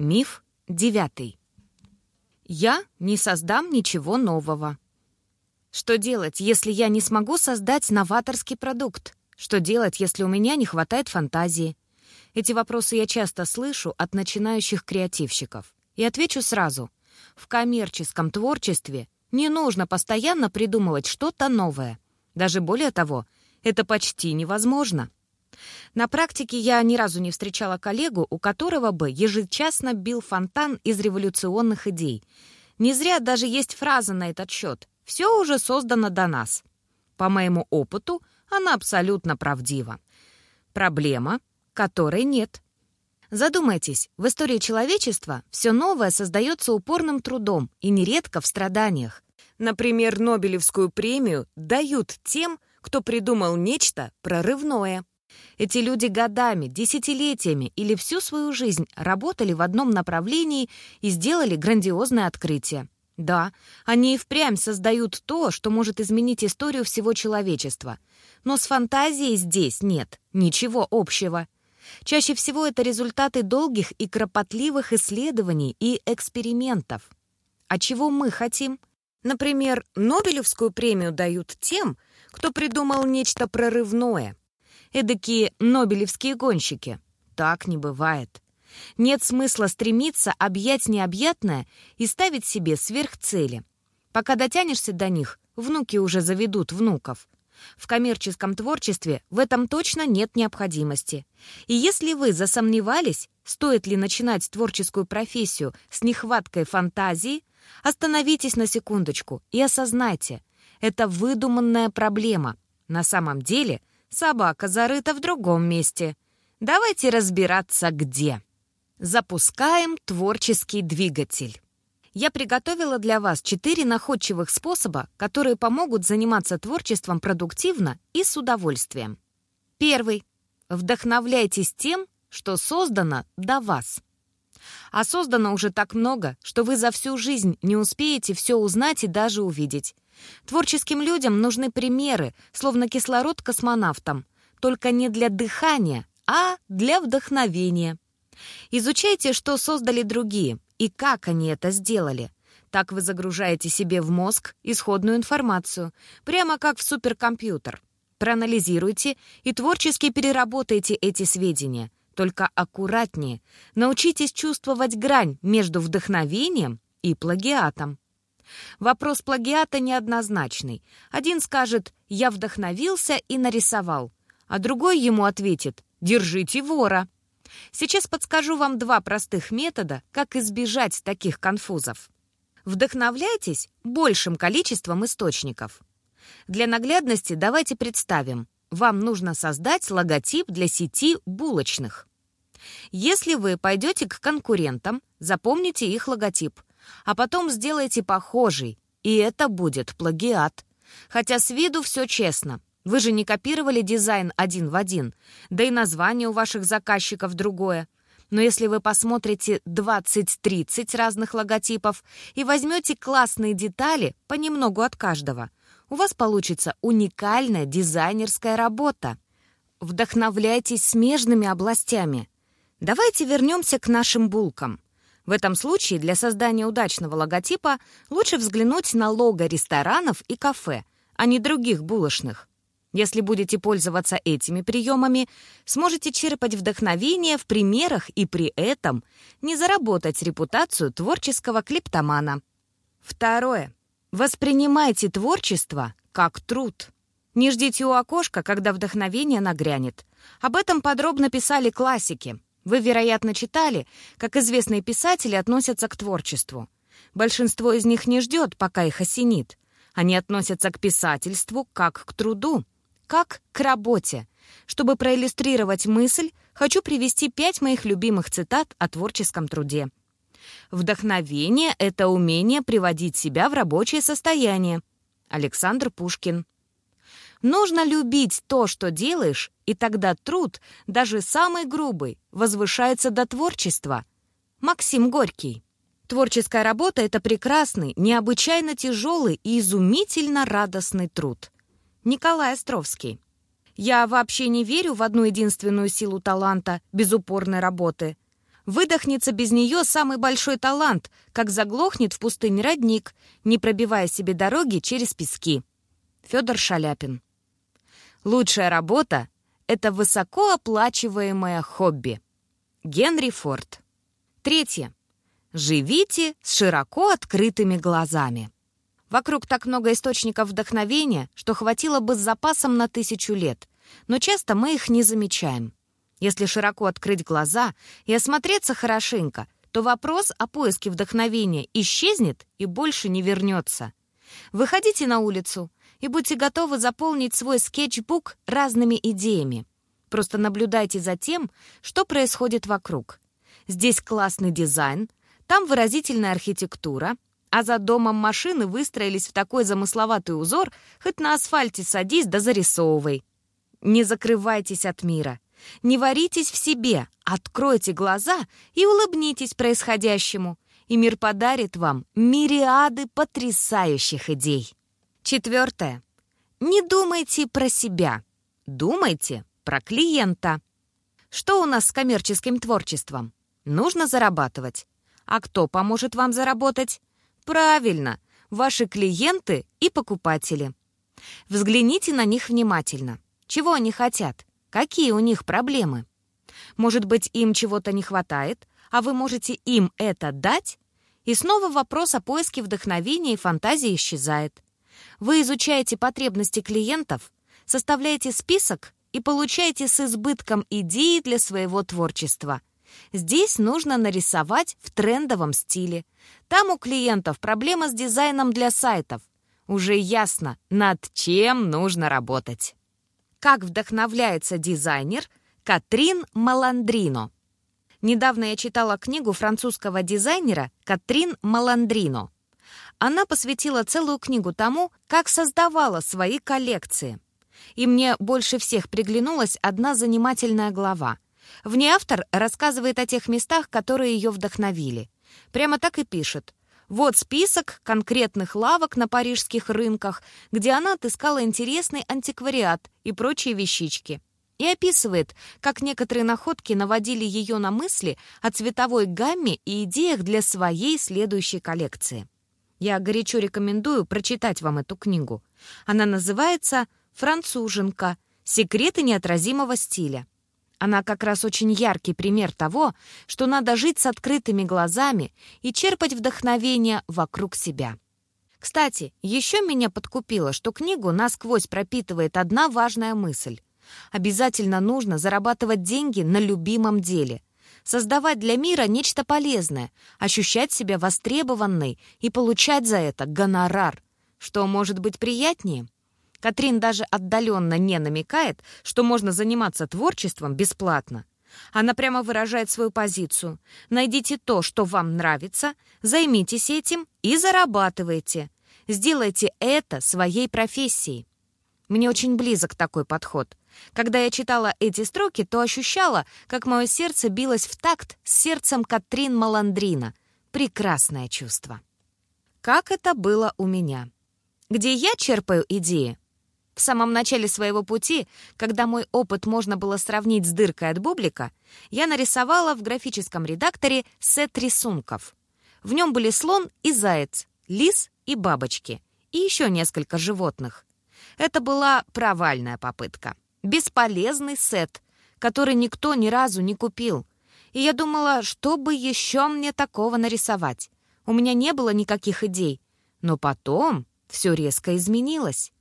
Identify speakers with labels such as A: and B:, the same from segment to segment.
A: Миф девятый. Я не создам ничего нового. Что делать, если я не смогу создать новаторский продукт? Что делать, если у меня не хватает фантазии? Эти вопросы я часто слышу от начинающих креативщиков. И отвечу сразу. В коммерческом творчестве не нужно постоянно придумывать что-то новое. Даже более того, это почти невозможно. На практике я ни разу не встречала коллегу, у которого бы ежечасно бил фонтан из революционных идей. Не зря даже есть фраза на этот счет «все уже создано до нас». По моему опыту, она абсолютно правдива. Проблема, которой нет. Задумайтесь, в истории человечества все новое создается упорным трудом и нередко в страданиях. Например, Нобелевскую премию дают тем, кто придумал нечто прорывное. Эти люди годами, десятилетиями или всю свою жизнь работали в одном направлении и сделали грандиозное открытие. Да, они и впрямь создают то, что может изменить историю всего человечества. Но с фантазией здесь нет ничего общего. Чаще всего это результаты долгих и кропотливых исследований и экспериментов. А чего мы хотим? Например, Нобелевскую премию дают тем, кто придумал нечто прорывное, эдакие нобелевские гонщики. Так не бывает. Нет смысла стремиться объять необъятное и ставить себе сверхцели. Пока дотянешься до них, внуки уже заведут внуков. В коммерческом творчестве в этом точно нет необходимости. И если вы засомневались, стоит ли начинать творческую профессию с нехваткой фантазии, остановитесь на секундочку и осознайте, это выдуманная проблема. На самом деле Собака зарыта в другом месте. Давайте разбираться, где. Запускаем творческий двигатель. Я приготовила для вас четыре находчивых способа, которые помогут заниматься творчеством продуктивно и с удовольствием. Первый. Вдохновляйтесь тем, что создано до вас. А создано уже так много, что вы за всю жизнь не успеете все узнать и даже увидеть. Творческим людям нужны примеры, словно кислород космонавтам, только не для дыхания, а для вдохновения. Изучайте, что создали другие и как они это сделали. Так вы загружаете себе в мозг исходную информацию, прямо как в суперкомпьютер. Проанализируйте и творчески переработайте эти сведения. Только аккуратнее. Научитесь чувствовать грань между вдохновением и плагиатом. Вопрос плагиата неоднозначный. Один скажет «я вдохновился и нарисовал», а другой ему ответит «держите вора». Сейчас подскажу вам два простых метода, как избежать таких конфузов. Вдохновляйтесь большим количеством источников. Для наглядности давайте представим, вам нужно создать логотип для сети булочных. Если вы пойдете к конкурентам, запомните их логотип а потом сделайте похожий, и это будет плагиат. Хотя с виду все честно. Вы же не копировали дизайн один в один, да и название у ваших заказчиков другое. Но если вы посмотрите 20-30 разных логотипов и возьмете классные детали понемногу от каждого, у вас получится уникальная дизайнерская работа. Вдохновляйтесь смежными областями. Давайте вернемся к нашим булкам. В этом случае для создания удачного логотипа лучше взглянуть на лого ресторанов и кафе, а не других булочных. Если будете пользоваться этими приемами, сможете черпать вдохновение в примерах и при этом не заработать репутацию творческого клептомана. Второе. Воспринимайте творчество как труд. Не ждите у окошка, когда вдохновение нагрянет. Об этом подробно писали классики. Вы, вероятно, читали, как известные писатели относятся к творчеству. Большинство из них не ждет, пока их осенит. Они относятся к писательству как к труду, как к работе. Чтобы проиллюстрировать мысль, хочу привести пять моих любимых цитат о творческом труде. Вдохновение — это умение приводить себя в рабочее состояние. Александр Пушкин. Нужно любить то, что делаешь, и тогда труд, даже самый грубый, возвышается до творчества. Максим Горький. Творческая работа — это прекрасный, необычайно тяжелый и изумительно радостный труд. Николай Островский. Я вообще не верю в одну единственную силу таланта без упорной работы. Выдохнется без нее самый большой талант, как заглохнет в пустыне родник, не пробивая себе дороги через пески. Федор Шаляпин. Лучшая работа — это высокооплачиваемое хобби. Генри Форд. Третье. Живите с широко открытыми глазами. Вокруг так много источников вдохновения, что хватило бы с запасом на тысячу лет, но часто мы их не замечаем. Если широко открыть глаза и осмотреться хорошенько, то вопрос о поиске вдохновения исчезнет и больше не вернется. Выходите на улицу и будьте готовы заполнить свой скетчбук разными идеями. Просто наблюдайте за тем, что происходит вокруг. Здесь классный дизайн, там выразительная архитектура, а за домом машины выстроились в такой замысловатый узор, хоть на асфальте садись да зарисовывай. Не закрывайтесь от мира. Не варитесь в себе, откройте глаза и улыбнитесь происходящему, и мир подарит вам мириады потрясающих идей. Четвертое. Не думайте про себя, думайте про клиента. Что у нас с коммерческим творчеством? Нужно зарабатывать. А кто поможет вам заработать? Правильно, ваши клиенты и покупатели. Взгляните на них внимательно. Чего они хотят? Какие у них проблемы? Может быть, им чего-то не хватает, а вы можете им это дать? И снова вопрос о поиске вдохновения и фантазии исчезает. Вы изучаете потребности клиентов, составляете список и получаете с избытком идеи для своего творчества. Здесь нужно нарисовать в трендовом стиле. Там у клиентов проблема с дизайном для сайтов. Уже ясно, над чем нужно работать как вдохновляется дизайнер Катрин Маландрино. Недавно я читала книгу французского дизайнера Катрин Маландрино. Она посвятила целую книгу тому, как создавала свои коллекции. И мне больше всех приглянулась одна занимательная глава. В ней автор рассказывает о тех местах, которые ее вдохновили. Прямо так и пишет. Вот список конкретных лавок на парижских рынках, где она отыскала интересный антиквариат и прочие вещички. И описывает, как некоторые находки наводили ее на мысли о цветовой гамме и идеях для своей следующей коллекции. Я горячо рекомендую прочитать вам эту книгу. Она называется «Француженка. Секреты неотразимого стиля». Она как раз очень яркий пример того, что надо жить с открытыми глазами и черпать вдохновение вокруг себя. Кстати, еще меня подкупило, что книгу насквозь пропитывает одна важная мысль. Обязательно нужно зарабатывать деньги на любимом деле. Создавать для мира нечто полезное, ощущать себя востребованной и получать за это гонорар. Что может быть приятнее? Катрин даже отдаленно не намекает, что можно заниматься творчеством бесплатно. Она прямо выражает свою позицию. Найдите то, что вам нравится, займитесь этим и зарабатывайте. Сделайте это своей профессией. Мне очень близок такой подход. Когда я читала эти строки, то ощущала, как мое сердце билось в такт с сердцем Катрин Маландрина. Прекрасное чувство. Как это было у меня? Где я черпаю идеи? В самом начале своего пути, когда мой опыт можно было сравнить с дыркой от бублика, я нарисовала в графическом редакторе сет рисунков. В нем были слон и заяц, лис и бабочки, и еще несколько животных. Это была провальная попытка. Бесполезный сет, который никто ни разу не купил. И я думала, что бы еще мне такого нарисовать. У меня не было никаких идей. Но потом все резко изменилось.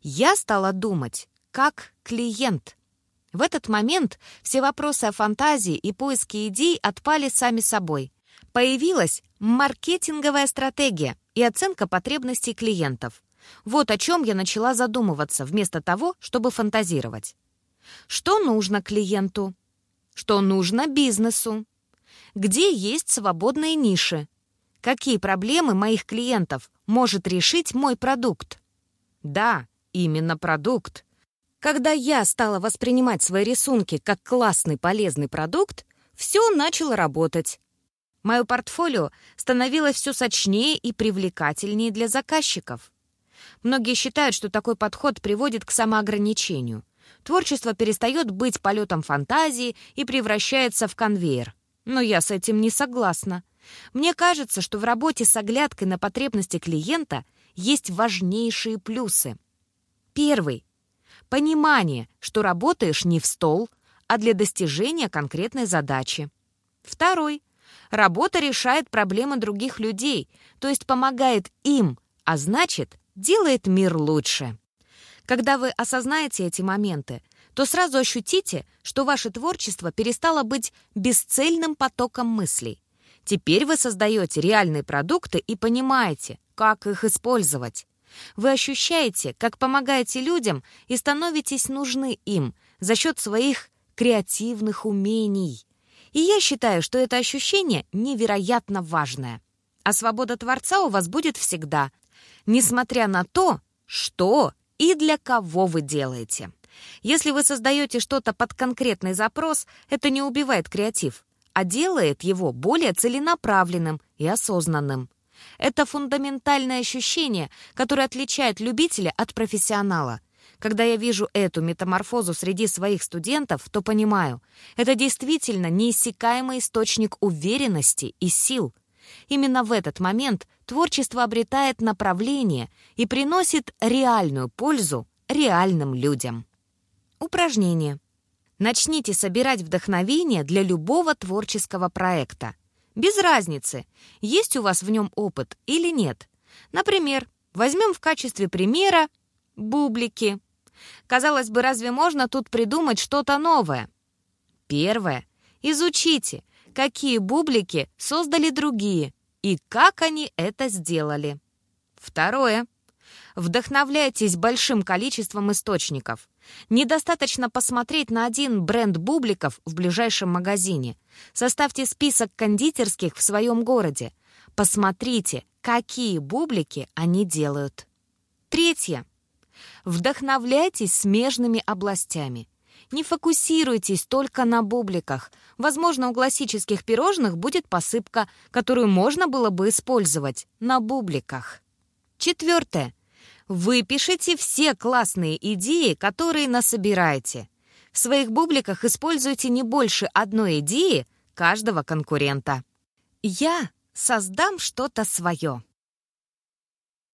A: Я стала думать, как клиент. В этот момент все вопросы о фантазии и поиске идей отпали сами собой. Появилась маркетинговая стратегия и оценка потребностей клиентов. Вот о чем я начала задумываться вместо того, чтобы фантазировать. Что нужно клиенту? Что нужно бизнесу? Где есть свободные ниши? Какие проблемы моих клиентов может решить мой продукт? Да, именно продукт. Когда я стала воспринимать свои рисунки как классный полезный продукт, все начало работать. Мое портфолио становилось все сочнее и привлекательнее для заказчиков. Многие считают, что такой подход приводит к самоограничению. Творчество перестает быть полетом фантазии и превращается в конвейер. Но я с этим не согласна. Мне кажется, что в работе с оглядкой на потребности клиента есть важнейшие плюсы. Первый. Понимание, что работаешь не в стол, а для достижения конкретной задачи. Второй. Работа решает проблемы других людей, то есть помогает им, а значит, делает мир лучше. Когда вы осознаете эти моменты, то сразу ощутите, что ваше творчество перестало быть бесцельным потоком мыслей. Теперь вы создаете реальные продукты и понимаете, как их использовать. Вы ощущаете, как помогаете людям и становитесь нужны им за счет своих креативных умений. И я считаю, что это ощущение невероятно важное. А свобода Творца у вас будет всегда, несмотря на то, что и для кого вы делаете. Если вы создаете что-то под конкретный запрос, это не убивает креатив, а делает его более целенаправленным и осознанным. Это фундаментальное ощущение, которое отличает любителя от профессионала. Когда я вижу эту метаморфозу среди своих студентов, то понимаю, это действительно неиссякаемый источник уверенности и сил. Именно в этот момент творчество обретает направление и приносит реальную пользу реальным людям. Упражнение. Начните собирать вдохновение для любого творческого проекта. Без разницы, есть у вас в нем опыт или нет. Например, возьмем в качестве примера бублики. Казалось бы, разве можно тут придумать что-то новое? Первое. Изучите, какие бублики создали другие и как они это сделали. Второе. Вдохновляйтесь большим количеством источников. Недостаточно посмотреть на один бренд бубликов в ближайшем магазине. Составьте список кондитерских в своем городе. Посмотрите, какие бублики они делают. Третье. Вдохновляйтесь смежными областями. Не фокусируйтесь только на бубликах. Возможно, у классических пирожных будет посыпка, которую можно было бы использовать на бубликах. Четвертое. Выпишите все классные идеи, которые насобираете. В своих бубликах используйте не больше одной идеи каждого конкурента. Я создам что-то свое.